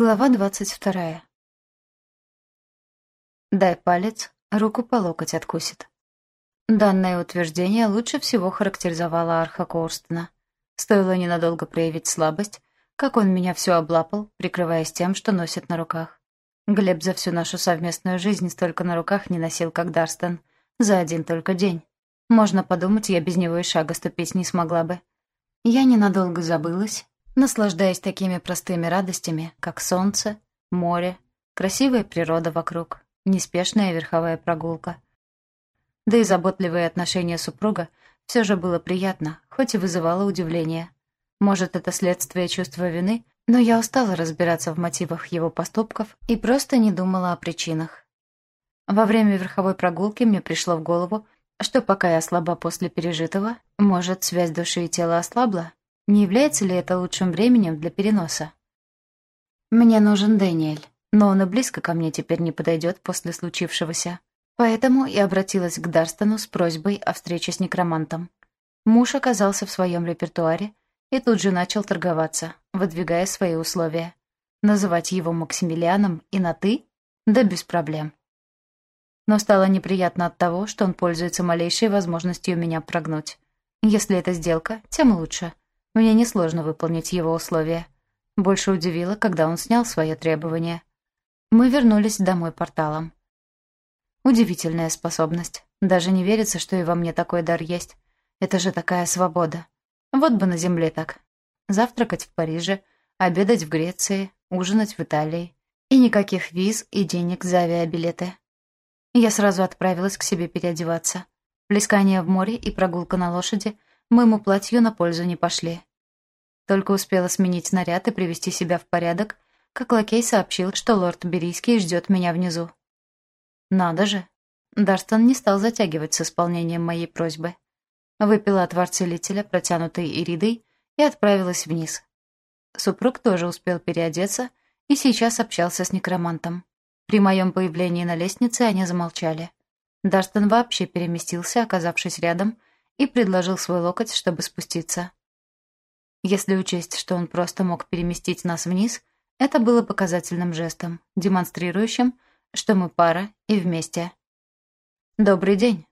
Глава двадцать вторая. Дай палец, руку по локоть откусит. Данное утверждение лучше всего характеризовало Арха Корстена. Стоило ненадолго проявить слабость, как он меня все облапал, прикрываясь тем, что носит на руках. Глеб за всю нашу совместную жизнь столько на руках не носил, как Дарстон. За один только день. Можно подумать, я без него и шага ступить не смогла бы. Я ненадолго забылась, наслаждаясь такими простыми радостями, как солнце, море, красивая природа вокруг, неспешная верховая прогулка. Да и заботливые отношения супруга все же было приятно, хоть и вызывало удивление. Может, это следствие чувства вины, но я устала разбираться в мотивах его поступков и просто не думала о причинах. Во время верховой прогулки мне пришло в голову, что пока я слаба после пережитого, может, связь души и тела ослабла, не является ли это лучшим временем для переноса? Мне нужен Дэниэль, но он и близко ко мне теперь не подойдет после случившегося. Поэтому я обратилась к Дарстону с просьбой о встрече с некромантом. Муж оказался в своем репертуаре и тут же начал торговаться, выдвигая свои условия. Называть его Максимилианом и на «ты»? Да без проблем. Но стало неприятно от того, что он пользуется малейшей возможностью меня прогнуть. Если это сделка, тем лучше. Мне несложно выполнить его условия. Больше удивило, когда он снял свое требование. Мы вернулись домой порталом. Удивительная способность. Даже не верится, что и во мне такой дар есть. Это же такая свобода. Вот бы на земле так. Завтракать в Париже, обедать в Греции, ужинать в Италии. И никаких виз и денег за авиабилеты. Я сразу отправилась к себе переодеваться. Плескание в море и прогулка на лошади моему платью на пользу не пошли. Только успела сменить наряд и привести себя в порядок, как лакей сообщил, что лорд Берийский ждет меня внизу. Надо же. Дарстон не стал затягивать с исполнением моей просьбы. Выпила отвар целителя, протянутый Иридой, и отправилась вниз. Супруг тоже успел переодеться и сейчас общался с некромантом. При моем появлении на лестнице они замолчали. Дарстон вообще переместился, оказавшись рядом, и предложил свой локоть, чтобы спуститься. Если учесть, что он просто мог переместить нас вниз, это было показательным жестом, демонстрирующим, что мы пара и вместе. «Добрый день.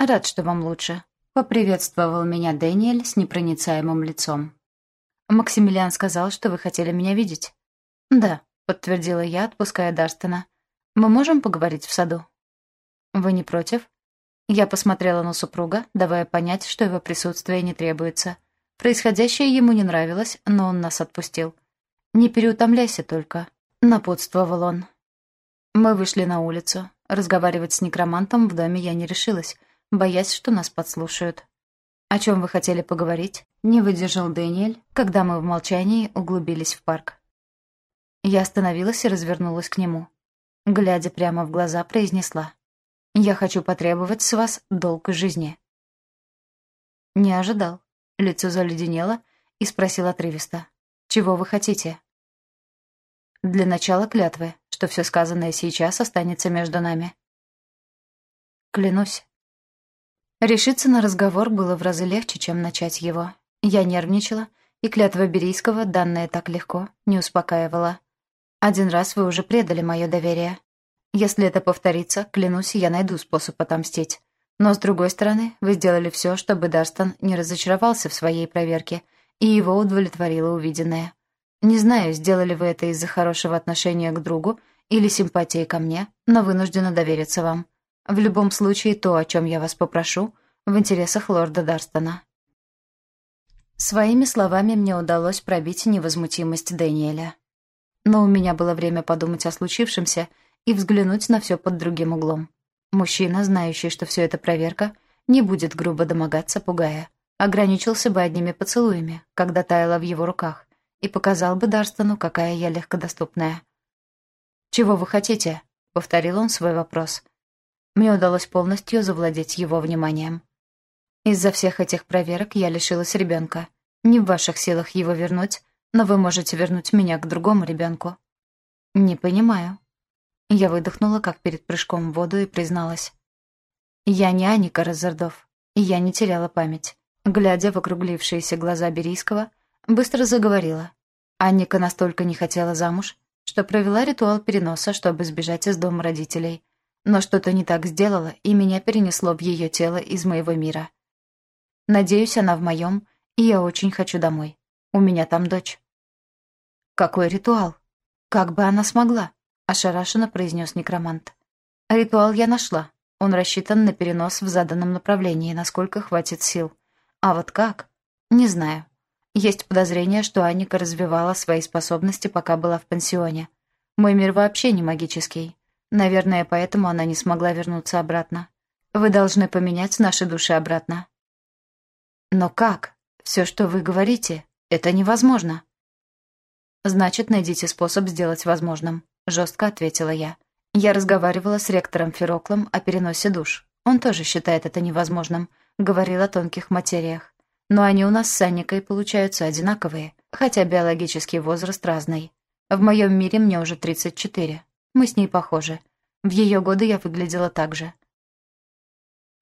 Рад, что вам лучше», — поприветствовал меня Дэниэль с непроницаемым лицом. «Максимилиан сказал, что вы хотели меня видеть». «Да», — подтвердила я, отпуская Дарстона. «Мы можем поговорить в саду?» «Вы не против?» Я посмотрела на супруга, давая понять, что его присутствие не требуется. Происходящее ему не нравилось, но он нас отпустил. «Не переутомляйся только», — напутствовал он. Мы вышли на улицу. Разговаривать с некромантом в доме я не решилась, боясь, что нас подслушают. «О чем вы хотели поговорить?» — не выдержал Дэниэль, когда мы в молчании углубились в парк. Я остановилась и развернулась к нему. Глядя прямо в глаза, произнесла. Я хочу потребовать с вас долг жизни». Не ожидал. Лицо заледенело и спросил отрывисто. «Чего вы хотите?» «Для начала клятвы, что все сказанное сейчас останется между нами». «Клянусь». Решиться на разговор было в разы легче, чем начать его. Я нервничала, и клятва Берийского, данная так легко, не успокаивала. «Один раз вы уже предали мое доверие. Если это повторится, клянусь, я найду способ отомстить. Но, с другой стороны, вы сделали все, чтобы Дарстон не разочаровался в своей проверке, и его удовлетворило увиденное. Не знаю, сделали вы это из-за хорошего отношения к другу или симпатии ко мне, но вынуждена довериться вам. В любом случае, то, о чем я вас попрошу, в интересах лорда Дарстона. Своими словами мне удалось пробить невозмутимость Дэниеля. Но у меня было время подумать о случившемся — и взглянуть на все под другим углом. Мужчина, знающий, что все это проверка, не будет грубо домогаться, пугая. Ограничился бы одними поцелуями, когда таяла в его руках, и показал бы Дарстону, какая я легкодоступная. «Чего вы хотите?» — повторил он свой вопрос. Мне удалось полностью завладеть его вниманием. Из-за всех этих проверок я лишилась ребенка. Не в ваших силах его вернуть, но вы можете вернуть меня к другому ребенку. Не понимаю. Я выдохнула, как перед прыжком в воду, и призналась. Я не Аника Разордов, и я не теряла память. Глядя в округлившиеся глаза Берийского, быстро заговорила. Анника настолько не хотела замуж, что провела ритуал переноса, чтобы сбежать из дома родителей. Но что-то не так сделала, и меня перенесло в ее тело из моего мира. Надеюсь, она в моем, и я очень хочу домой. У меня там дочь. «Какой ритуал? Как бы она смогла?» — ошарашенно произнес некромант. «Ритуал я нашла. Он рассчитан на перенос в заданном направлении, насколько хватит сил. А вот как? Не знаю. Есть подозрение, что Анника развивала свои способности, пока была в пансионе. Мой мир вообще не магический. Наверное, поэтому она не смогла вернуться обратно. Вы должны поменять наши души обратно. Но как? Все, что вы говорите, это невозможно. Значит, найдите способ сделать возможным, жестко ответила я. Я разговаривала с ректором Фероклом о переносе душ. Он тоже считает это невозможным, говорил о тонких материях. Но они у нас с Анникой получаются одинаковые, хотя биологический возраст разный. В моем мире мне уже 34. Мы с ней похожи. В ее годы я выглядела так же.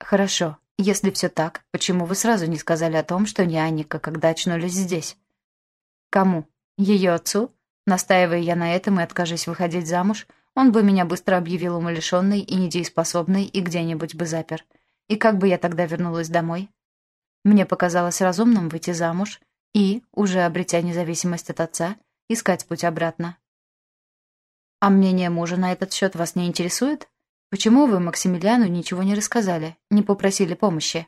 Хорошо. Если все так, почему вы сразу не сказали о том, что не Анника, когда очнулись здесь? Кому? Ее отцу? Настаивая я на этом и откажись выходить замуж, он бы меня быстро объявил умалишенной и недееспособной и где-нибудь бы запер. И как бы я тогда вернулась домой? Мне показалось разумным выйти замуж и, уже обретя независимость от отца, искать путь обратно. А мнение мужа на этот счет вас не интересует? Почему вы Максимилиану ничего не рассказали, не попросили помощи?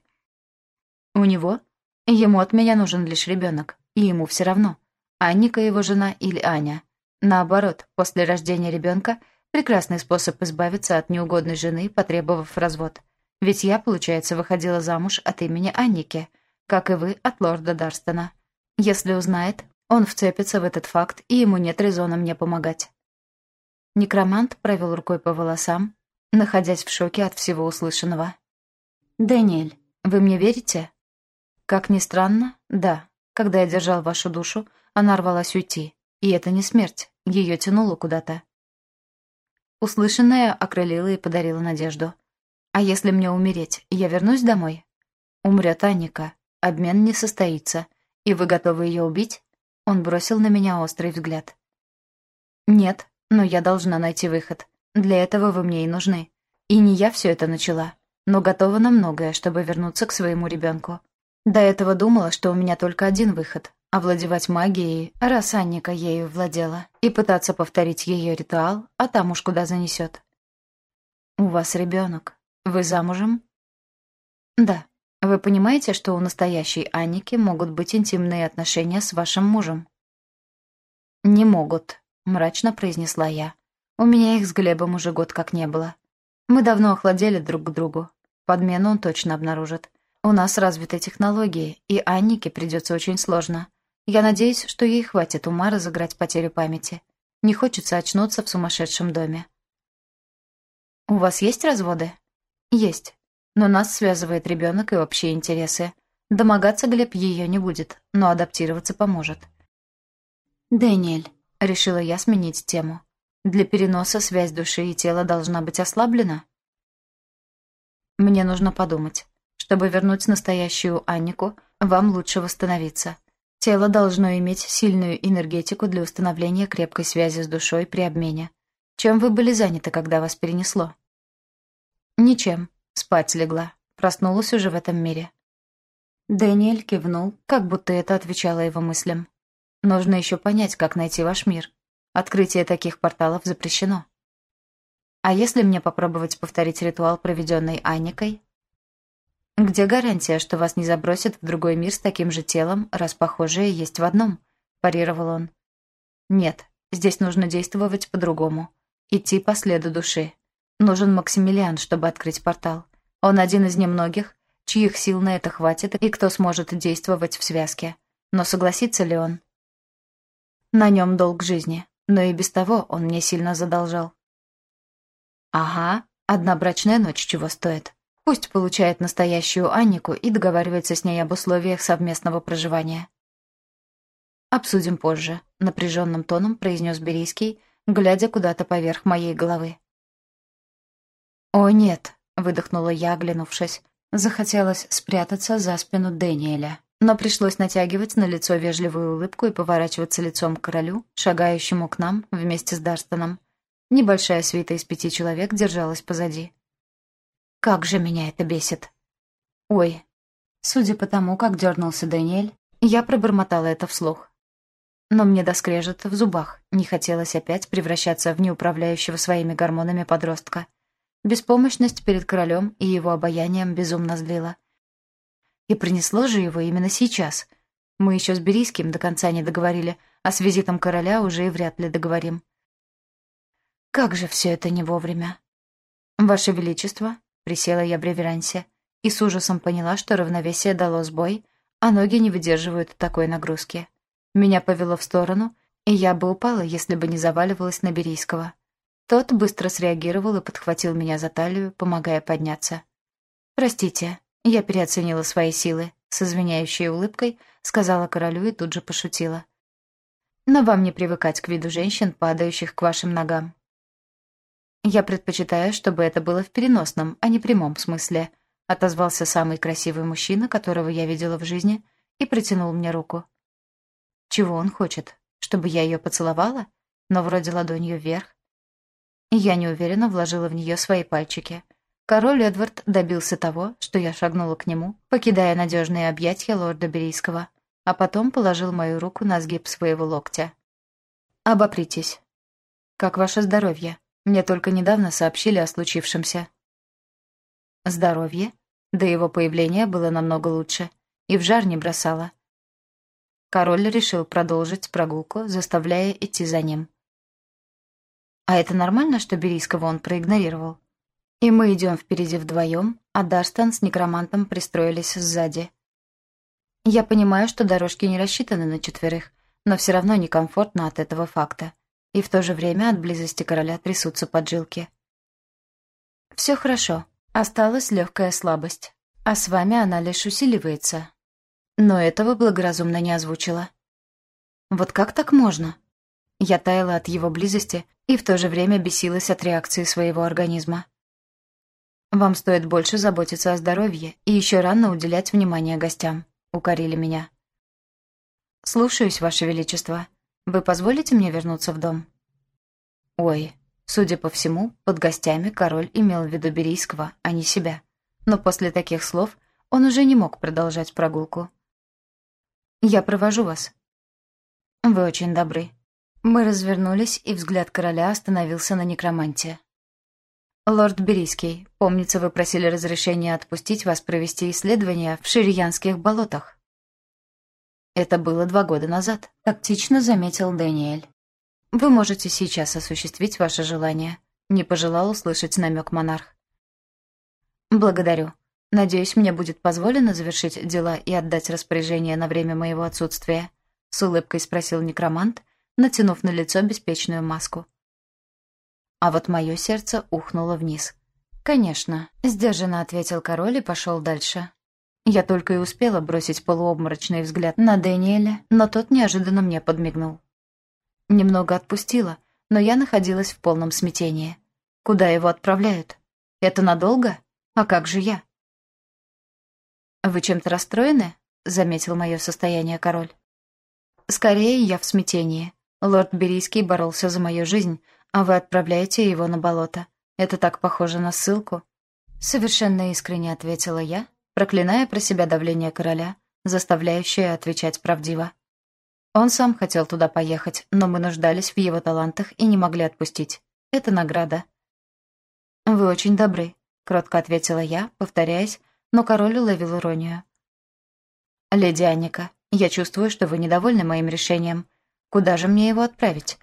У него? Ему от меня нужен лишь ребенок, и ему все равно. Анника его жена или Аня. Наоборот, после рождения ребенка прекрасный способ избавиться от неугодной жены, потребовав развод. Ведь я, получается, выходила замуж от имени Анники, как и вы от лорда Дарстона. Если узнает, он вцепится в этот факт, и ему нет резона мне помогать. Некромант провел рукой по волосам, находясь в шоке от всего услышанного. «Дэниэль, вы мне верите?» «Как ни странно, да. Когда я держал вашу душу, она рвалась уйти. И это не смерть, ее тянуло куда-то». Услышанное окрылило и подарило надежду. А если мне умереть, я вернусь домой? Умрет Анника. Обмен не состоится. И вы готовы ее убить? Он бросил на меня острый взгляд. Нет, но я должна найти выход. Для этого вы мне и нужны. И не я все это начала, но готова на многое, чтобы вернуться к своему ребенку. До этого думала, что у меня только один выход — овладевать магией, раз Анника ею владела, и пытаться повторить ее ритуал, а там уж куда занесет. «У вас ребенок. Вы замужем? Да. Вы понимаете, что у настоящей Анники могут быть интимные отношения с вашим мужем? Не могут, мрачно произнесла я. У меня их с Глебом уже год как не было. Мы давно охладели друг к другу. Подмену он точно обнаружит. У нас развиты технологии, и Аннике придется очень сложно. Я надеюсь, что ей хватит ума разыграть потерю памяти. Не хочется очнуться в сумасшедшем доме. «У вас есть разводы?» «Есть. Но нас связывает ребенок и общие интересы. Домогаться Глеб ее не будет, но адаптироваться поможет». «Дэниэль», — решила я сменить тему. «Для переноса связь души и тела должна быть ослаблена?» «Мне нужно подумать. Чтобы вернуть настоящую Аннику, вам лучше восстановиться. Тело должно иметь сильную энергетику для установления крепкой связи с душой при обмене. Чем вы были заняты, когда вас перенесло?» «Ничем. Спать легла. Проснулась уже в этом мире». Дэниэль кивнул, как будто это отвечало его мыслям. «Нужно еще понять, как найти ваш мир. Открытие таких порталов запрещено». «А если мне попробовать повторить ритуал, проведенный Анникой?» «Где гарантия, что вас не забросят в другой мир с таким же телом, раз похожие есть в одном?» – парировал он. «Нет, здесь нужно действовать по-другому. Идти по следу души. Нужен Максимилиан, чтобы открыть портал. Он один из немногих, чьих сил на это хватит и кто сможет действовать в связке. Но согласится ли он? На нем долг жизни, но и без того он мне сильно задолжал. Ага, одна брачная ночь чего стоит. Пусть получает настоящую Аннику и договаривается с ней об условиях совместного проживания. «Обсудим позже», — напряженным тоном произнес Берийский, глядя куда-то поверх моей головы. «О, нет», — выдохнула я, оглянувшись. Захотелось спрятаться за спину Дэниеля. Но пришлось натягивать на лицо вежливую улыбку и поворачиваться лицом к королю, шагающему к нам вместе с Дарстоном. Небольшая свита из пяти человек держалась позади. Как же меня это бесит. Ой. Судя по тому, как дернулся Даниэль, я пробормотала это вслух. Но мне до скрежета в зубах. Не хотелось опять превращаться в неуправляющего своими гормонами подростка. Беспомощность перед королем и его обаянием безумно злила. И принесло же его именно сейчас. Мы еще с Берийским до конца не договорили, а с визитом короля уже и вряд ли договорим. Как же все это не вовремя. «Ваше Величество», — присела я в реверансе, и с ужасом поняла, что равновесие дало сбой, а ноги не выдерживают такой нагрузки. Меня повело в сторону, и я бы упала, если бы не заваливалась на Берийского. Тот быстро среагировал и подхватил меня за талию, помогая подняться. «Простите, я переоценила свои силы», — с извиняющей улыбкой сказала королю и тут же пошутила. «Но вам не привыкать к виду женщин, падающих к вашим ногам». «Я предпочитаю, чтобы это было в переносном, а не прямом смысле», — отозвался самый красивый мужчина, которого я видела в жизни, и протянул мне руку. Чего он хочет? Чтобы я ее поцеловала? Но вроде ладонью вверх. Я неуверенно вложила в нее свои пальчики. Король Эдвард добился того, что я шагнула к нему, покидая надежные объятия лорда Берийского, а потом положил мою руку на сгиб своего локтя. «Обопритесь. Как ваше здоровье? Мне только недавно сообщили о случившемся». Здоровье? До его появления было намного лучше. И в жар не бросало. Король решил продолжить прогулку, заставляя идти за ним. А это нормально, что Берийского он проигнорировал? И мы идем впереди вдвоем, а Дарстон с некромантом пристроились сзади. Я понимаю, что дорожки не рассчитаны на четверых, но все равно некомфортно от этого факта. И в то же время от близости короля трясутся поджилки. Все хорошо, осталась легкая слабость, а с вами она лишь усиливается, но этого благоразумно не озвучила. Вот как так можно? Я таяла от его близости и в то же время бесилась от реакции своего организма. «Вам стоит больше заботиться о здоровье и еще рано уделять внимание гостям», — укорили меня. «Слушаюсь, Ваше Величество. Вы позволите мне вернуться в дом?» «Ой, судя по всему, под гостями король имел в виду Берийского, а не себя. Но после таких слов он уже не мог продолжать прогулку. «Я провожу вас». «Вы очень добры». Мы развернулись, и взгляд короля остановился на некроманте. «Лорд Берийский, помнится, вы просили разрешения отпустить вас провести исследования в Шириянских болотах». «Это было два года назад», — тактично заметил Дэниэль. «Вы можете сейчас осуществить ваше желание», — не пожелал услышать намек монарх. «Благодарю. Надеюсь, мне будет позволено завершить дела и отдать распоряжение на время моего отсутствия?» — с улыбкой спросил некромант, натянув на лицо беспечную маску. А вот мое сердце ухнуло вниз. «Конечно», — сдержанно ответил король и пошел дальше. Я только и успела бросить полуобморочный взгляд на Дэниеля, но тот неожиданно мне подмигнул. Немного отпустила, но я находилась в полном смятении. Куда его отправляют? Это надолго? А как же я? «Вы чем-то расстроены?» — заметил мое состояние король. «Скорее, я в смятении. Лорд Берийский боролся за мою жизнь, а вы отправляете его на болото. Это так похоже на ссылку». Совершенно искренне ответила я, проклиная про себя давление короля, заставляющее отвечать правдиво. Он сам хотел туда поехать, но мы нуждались в его талантах и не могли отпустить. Это награда. «Вы очень добры», — кротко ответила я, повторяясь, но король уловил иронию. «Леди Анника, я чувствую, что вы недовольны моим решением. Куда же мне его отправить?»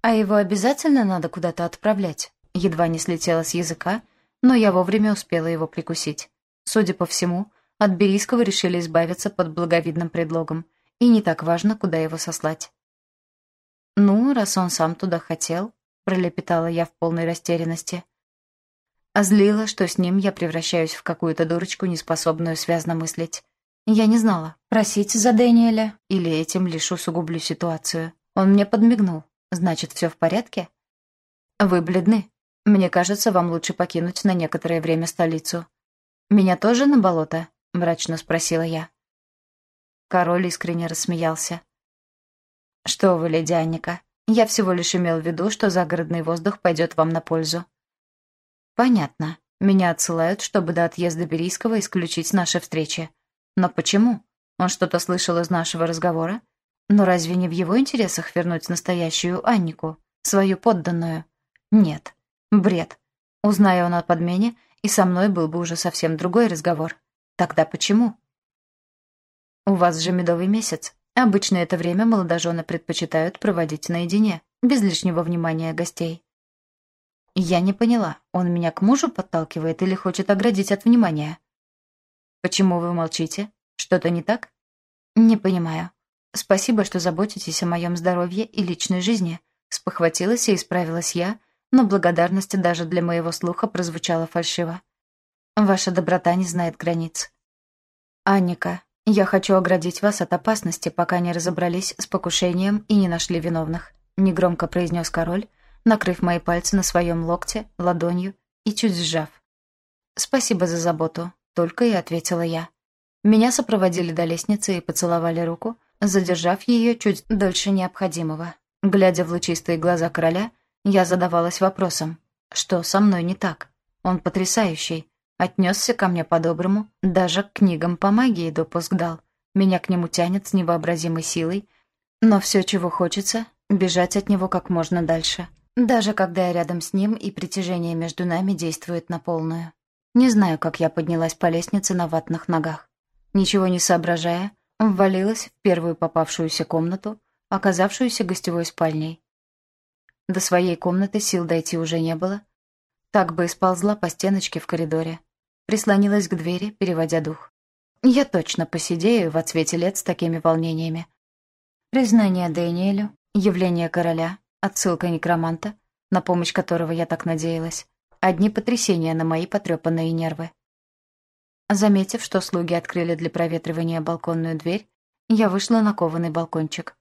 «А его обязательно надо куда-то отправлять?» Едва не слетело с языка, но я вовремя успела его прикусить. Судя по всему, от Берийского решили избавиться под благовидным предлогом, и не так важно, куда его сослать. «Ну, раз он сам туда хотел», — пролепетала я в полной растерянности — а злила, что с ним я превращаюсь в какую-то дурочку, неспособную связно мыслить. Я не знала, просить за Дэниеля или этим лишь усугублю ситуацию. Он мне подмигнул. Значит, все в порядке? Вы бледны. Мне кажется, вам лучше покинуть на некоторое время столицу. Меня тоже на болото? Мрачно спросила я. Король искренне рассмеялся. «Что вы, леди Анника, я всего лишь имел в виду, что загородный воздух пойдет вам на пользу». «Понятно. Меня отсылают, чтобы до отъезда Берийского исключить наши встречи. Но почему? Он что-то слышал из нашего разговора? Но разве не в его интересах вернуть настоящую Аннику, свою подданную? Нет. Бред. Узнаю он о подмене, и со мной был бы уже совсем другой разговор. Тогда почему? У вас же медовый месяц. Обычно это время молодожены предпочитают проводить наедине, без лишнего внимания гостей. Я не поняла, он меня к мужу подталкивает или хочет оградить от внимания? Почему вы молчите? Что-то не так? Не понимаю. Спасибо, что заботитесь о моем здоровье и личной жизни. Спохватилась и исправилась я, но благодарность даже для моего слуха прозвучала фальшиво. Ваша доброта не знает границ. Анника, я хочу оградить вас от опасности, пока не разобрались с покушением и не нашли виновных, негромко произнес король, накрыв мои пальцы на своем локте, ладонью и чуть сжав. «Спасибо за заботу», — только и ответила я. Меня сопроводили до лестницы и поцеловали руку, задержав ее чуть дольше необходимого. Глядя в лучистые глаза короля, я задавалась вопросом, что со мной не так? Он потрясающий, отнесся ко мне по-доброму, даже к книгам по магии допуск дал. Меня к нему тянет с невообразимой силой, но все, чего хочется, бежать от него как можно дальше. Даже когда я рядом с ним, и притяжение между нами действует на полную. Не знаю, как я поднялась по лестнице на ватных ногах. Ничего не соображая, ввалилась в первую попавшуюся комнату, оказавшуюся гостевой спальней. До своей комнаты сил дойти уже не было. Так бы и сползла по стеночке в коридоре. Прислонилась к двери, переводя дух. Я точно посидею в отсвете лет с такими волнениями. Признание Дэниелю, явление короля, Отсылка некроманта, на помощь которого я так надеялась. Одни потрясения на мои потрепанные нервы. Заметив, что слуги открыли для проветривания балконную дверь, я вышла на кованый балкончик.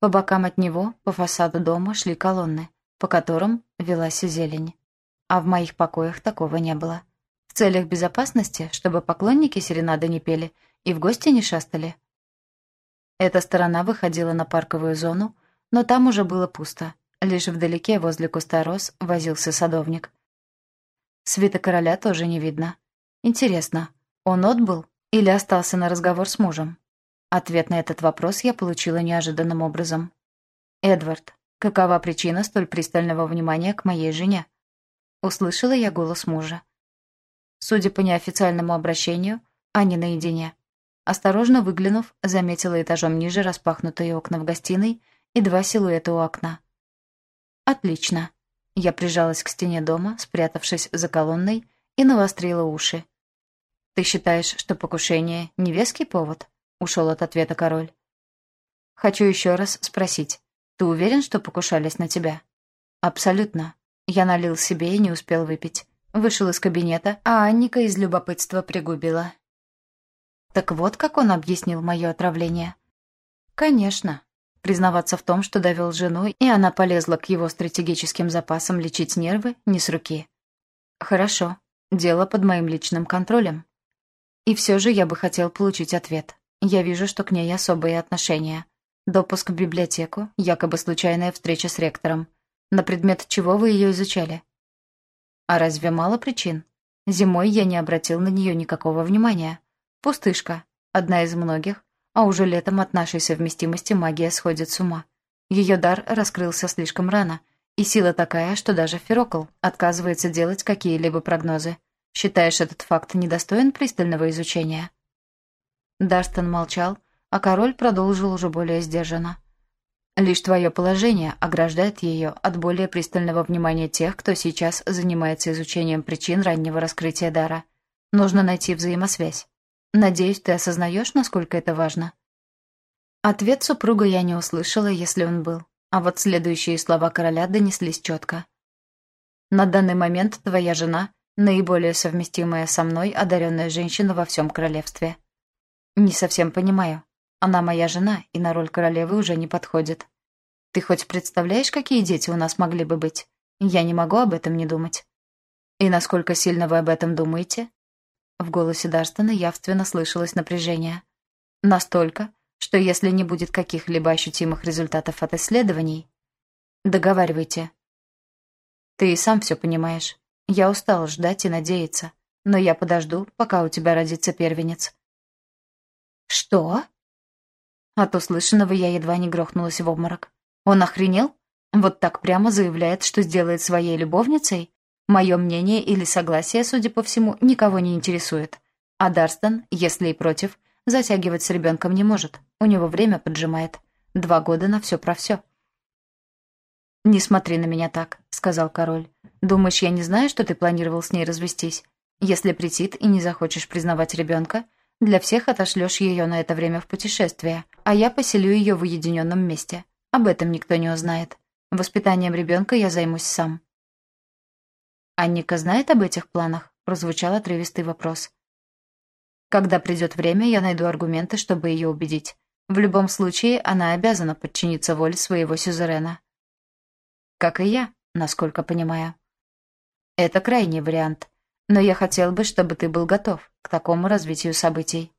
По бокам от него, по фасаду дома, шли колонны, по которым велась зелень. А в моих покоях такого не было. В целях безопасности, чтобы поклонники серенады не пели и в гости не шастали. Эта сторона выходила на парковую зону, но там уже было пусто. Лишь вдалеке, возле куста роз, возился садовник. Свита короля тоже не видно. Интересно, он отбыл или остался на разговор с мужем? Ответ на этот вопрос я получила неожиданным образом. «Эдвард, какова причина столь пристального внимания к моей жене?» Услышала я голос мужа. Судя по неофициальному обращению, они наедине. Осторожно выглянув, заметила этажом ниже распахнутые окна в гостиной и два силуэта у окна. «Отлично». Я прижалась к стене дома, спрятавшись за колонной, и навострила уши. «Ты считаешь, что покушение — невеский повод?» — ушел от ответа король. «Хочу еще раз спросить. Ты уверен, что покушались на тебя?» «Абсолютно. Я налил себе и не успел выпить. Вышел из кабинета, а Анника из любопытства пригубила. Так вот, как он объяснил мое отравление. «Конечно. Признаваться в том, что довел жену, и она полезла к его стратегическим запасам лечить нервы, не с руки. Хорошо, дело под моим личным контролем. И все же я бы хотел получить ответ. Я вижу, что к ней особые отношения. Допуск в библиотеку, якобы случайная встреча с ректором. На предмет чего вы ее изучали? А разве мало причин? Зимой я не обратил на нее никакого внимания. Пустышка, одна из многих, а уже летом от нашей совместимости магия сходит с ума. Ее дар раскрылся слишком рано, и сила такая, что даже Ферокл отказывается делать какие-либо прогнозы. Считаешь этот факт недостоин пристального изучения?» Дарстон молчал, а король продолжил уже более сдержанно. «Лишь твое положение ограждает ее от более пристального внимания тех, кто сейчас занимается изучением причин раннего раскрытия дара. Нужно найти взаимосвязь. Надеюсь, ты осознаешь, насколько это важно?» Ответ супруга я не услышала, если он был. А вот следующие слова короля донеслись четко. «На данный момент твоя жена — наиболее совместимая со мной одаренная женщина во всем королевстве. Не совсем понимаю. Она моя жена, и на роль королевы уже не подходит. Ты хоть представляешь, какие дети у нас могли бы быть? Я не могу об этом не думать. И насколько сильно вы об этом думаете? В голосе Дарстона явственно слышалось напряжение. Настолько, что если не будет каких-либо ощутимых результатов от исследований... Договаривайте. Ты и сам все понимаешь. Я устал ждать и надеяться, но я подожду, пока у тебя родится первенец. Что? От услышанного я едва не грохнулась в обморок. Он охренел? Вот так прямо заявляет, что сделает своей любовницей? Мое мнение или согласие, судя по всему, никого не интересует. А Дарстон, если и против, затягивать с ребенком не может. У него время поджимает. Два года на все про все. «Не смотри на меня так», — сказал король. «Думаешь, я не знаю, что ты планировал с ней развестись? Если претит и не захочешь признавать ребенка, для всех отошлешь ее на это время в путешествие, а я поселю ее в уединенном месте. Об этом никто не узнает. Воспитанием ребенка я займусь сам». «Анника знает об этих планах?» — прозвучал отрывистый вопрос. Когда придет время, я найду аргументы, чтобы ее убедить. В любом случае, она обязана подчиниться воле своего сюзерена. Как и я, насколько понимаю. Это крайний вариант, но я хотел бы, чтобы ты был готов к такому развитию событий.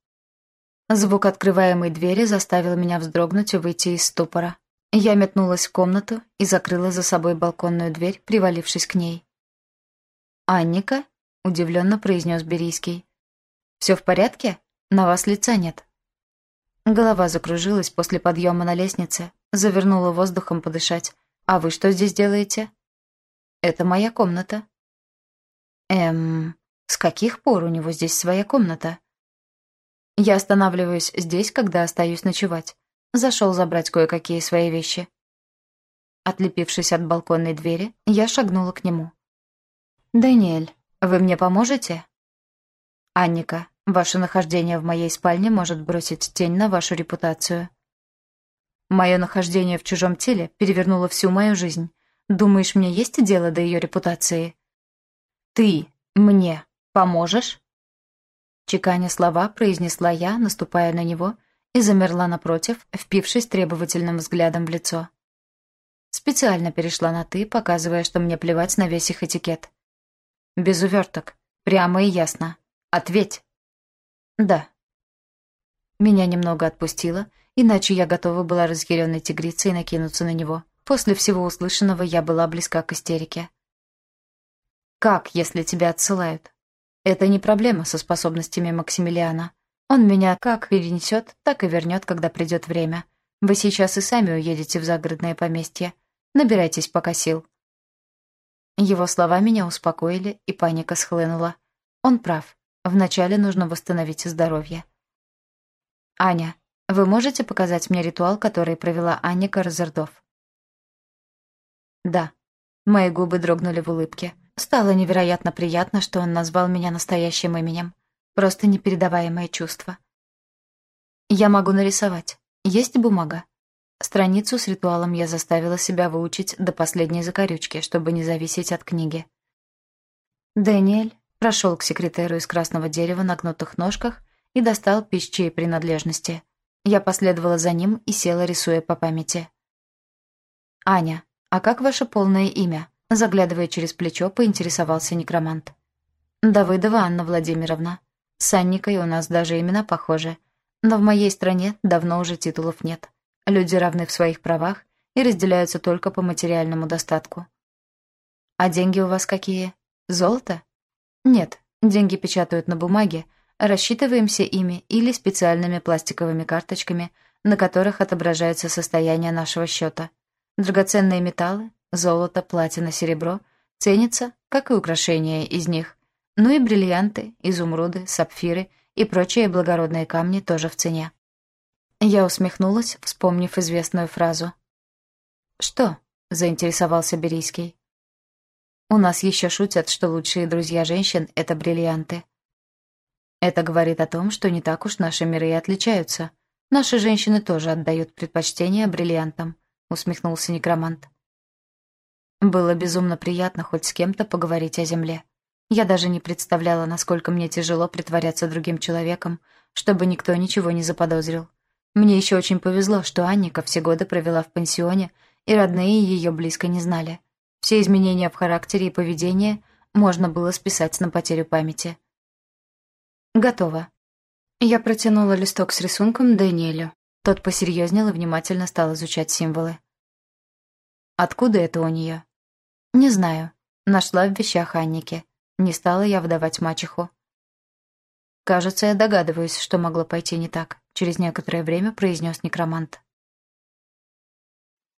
Звук открываемой двери заставил меня вздрогнуть и выйти из ступора. Я метнулась в комнату и закрыла за собой балконную дверь, привалившись к ней. «Анника?» — удивленно произнес Берийский. «Все в порядке? На вас лица нет». Голова закружилась после подъема на лестнице, завернула воздухом подышать. «А вы что здесь делаете?» «Это моя комната». «Эм, с каких пор у него здесь своя комната?» «Я останавливаюсь здесь, когда остаюсь ночевать. Зашел забрать кое-какие свои вещи». Отлепившись от балконной двери, я шагнула к нему. «Даниэль, вы мне поможете?» «Анника, ваше нахождение в моей спальне может бросить тень на вашу репутацию». «Мое нахождение в чужом теле перевернуло всю мою жизнь. Думаешь, мне есть дело до ее репутации?» «Ты мне поможешь?» Чеканя слова, произнесла я, наступая на него, и замерла напротив, впившись требовательным взглядом в лицо. Специально перешла на «ты», показывая, что мне плевать на весь их этикет. Без уверток, прямо и ясно. Ответь. Да. Меня немного отпустило, иначе я готова была разъяренной тигрицей накинуться на него. После всего услышанного я была близка к истерике. Как, если тебя отсылают? Это не проблема со способностями Максимилиана. Он меня как перенесет, так и вернет, когда придет время. Вы сейчас и сами уедете в загородное поместье. Набирайтесь пока сил. Его слова меня успокоили, и паника схлынула. Он прав. Вначале нужно восстановить здоровье. «Аня, вы можете показать мне ритуал, который провела Анника Розердов?» «Да». Мои губы дрогнули в улыбке. Стало невероятно приятно, что он назвал меня настоящим именем. Просто непередаваемое чувство. «Я могу нарисовать. Есть бумага?» Страницу с ритуалом я заставила себя выучить до последней закорючки, чтобы не зависеть от книги. Дэниэль прошел к секретеру из красного дерева на гнутых ножках и достал пищи и принадлежности. Я последовала за ним и села, рисуя по памяти. «Аня, а как ваше полное имя?» Заглядывая через плечо, поинтересовался некромант. «Давыдова Анна Владимировна. С Анникой у нас даже имена похожи. Но в моей стране давно уже титулов нет. Люди равны в своих правах и разделяются только по материальному достатку. А деньги у вас какие? Золото? Нет, деньги печатают на бумаге, рассчитываемся ими или специальными пластиковыми карточками, на которых отображается состояние нашего счета. Драгоценные металлы, золото, платина, серебро ценятся, как и украшения из них. Ну и бриллианты, изумруды, сапфиры и прочие благородные камни тоже в цене. Я усмехнулась, вспомнив известную фразу. «Что?» — заинтересовался Берийский. У нас еще шутят, что лучшие друзья женщин — это бриллианты. Это говорит о том, что не так уж наши миры и отличаются. Наши женщины тоже отдают предпочтение бриллиантам, усмехнулся некромант. Было безумно приятно хоть с кем-то поговорить о земле. Я даже не представляла, насколько мне тяжело притворяться другим человеком, чтобы никто ничего не заподозрил. Мне еще очень повезло, что Анника все годы провела в пансионе, и родные ее близко не знали. Все изменения в характере и поведении можно было списать на потерю памяти. Готово. Я протянула листок с рисунком Даниэлю. Тот посерьезнел и внимательно стал изучать символы. «Откуда это у нее?» «Не знаю. Нашла в вещах Анники. Не стала я выдавать мачеху». «Кажется, я догадываюсь, что могло пойти не так», — через некоторое время произнес некромант.